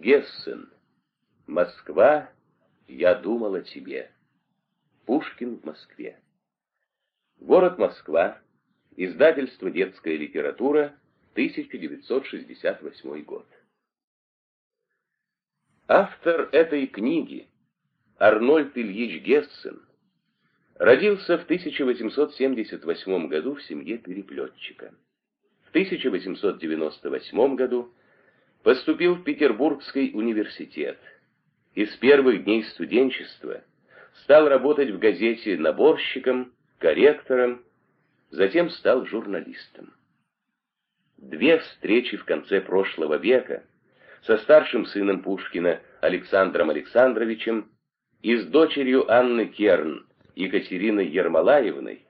Гессен. Москва, я думал о тебе. Пушкин в Москве. Город Москва. Издательство «Детская литература», 1968 год. Автор этой книги, Арнольд Ильич Гессен, родился в 1878 году в семье переплетчика. В 1898 году поступил в Петербургский университет. Из первых дней студенчества стал работать в газете наборщиком, корректором, затем стал журналистом. Две встречи в конце прошлого века со старшим сыном Пушкина Александром Александровичем и с дочерью Анны Керн Екатериной Ермолаевной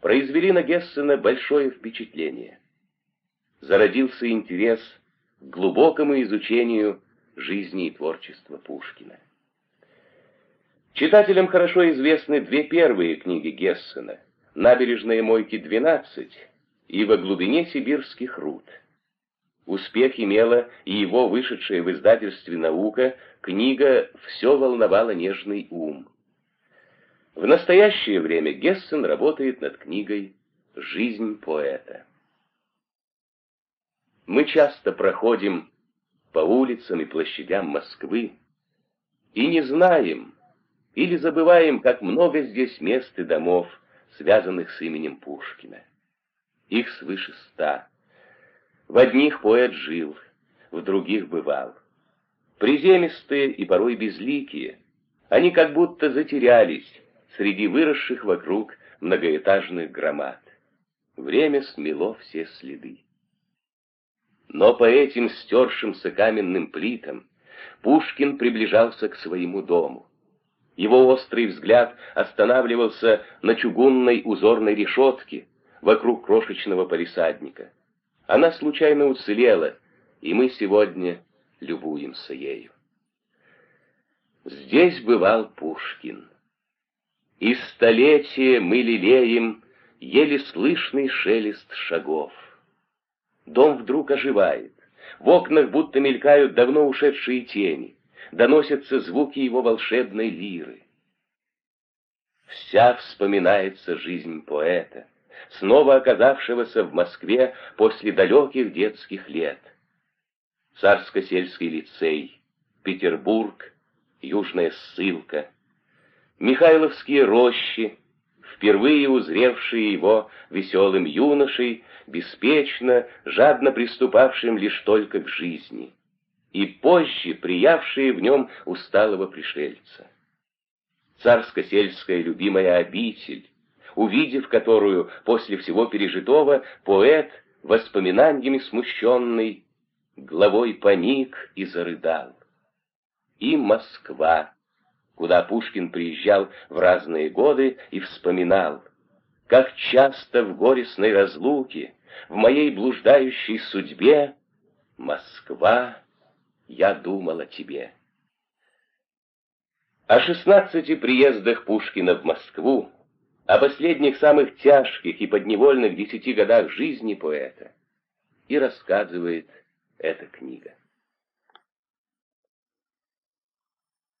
произвели на Гессена большое впечатление. Зародился интерес глубокому изучению жизни и творчества Пушкина. Читателям хорошо известны две первые книги Гессена «Набережные мойки 12» и «Во глубине сибирских руд». Успех имела и его вышедшая в издательстве «Наука» книга «Все волновало нежный ум». В настоящее время Гессен работает над книгой «Жизнь поэта». Мы часто проходим по улицам и площадям Москвы и не знаем или забываем, как много здесь мест и домов, связанных с именем Пушкина. Их свыше ста. В одних поэт жил, в других бывал. Приземистые и порой безликие, они как будто затерялись среди выросших вокруг многоэтажных громад. Время смело все следы. Но по этим стершимся каменным плитам Пушкин приближался к своему дому. Его острый взгляд останавливался на чугунной узорной решетке вокруг крошечного палисадника. Она случайно уцелела, и мы сегодня любуемся ею. Здесь бывал Пушкин. И столетия мы лелеем еле слышный шелест шагов. Дом вдруг оживает. В окнах будто мелькают давно ушедшие тени. Доносятся звуки его волшебной лиры. Вся вспоминается жизнь поэта, снова оказавшегося в Москве после далеких детских лет. Царско-сельский лицей, Петербург, Южная ссылка, Михайловские рощи, впервые узревшие его веселым юношей, беспечно, жадно приступавшим лишь только к жизни, и позже приявшие в нем усталого пришельца. Царско-сельская любимая обитель, увидев которую после всего пережитого поэт, воспоминаниями смущенный, главой поник и зарыдал. И Москва, куда Пушкин приезжал в разные годы и вспоминал, как часто в горестной разлуке, в моей блуждающей судьбе, Москва, я думал о тебе. О шестнадцати приездах Пушкина в Москву, о последних самых тяжких и подневольных десяти годах жизни поэта и рассказывает эта книга.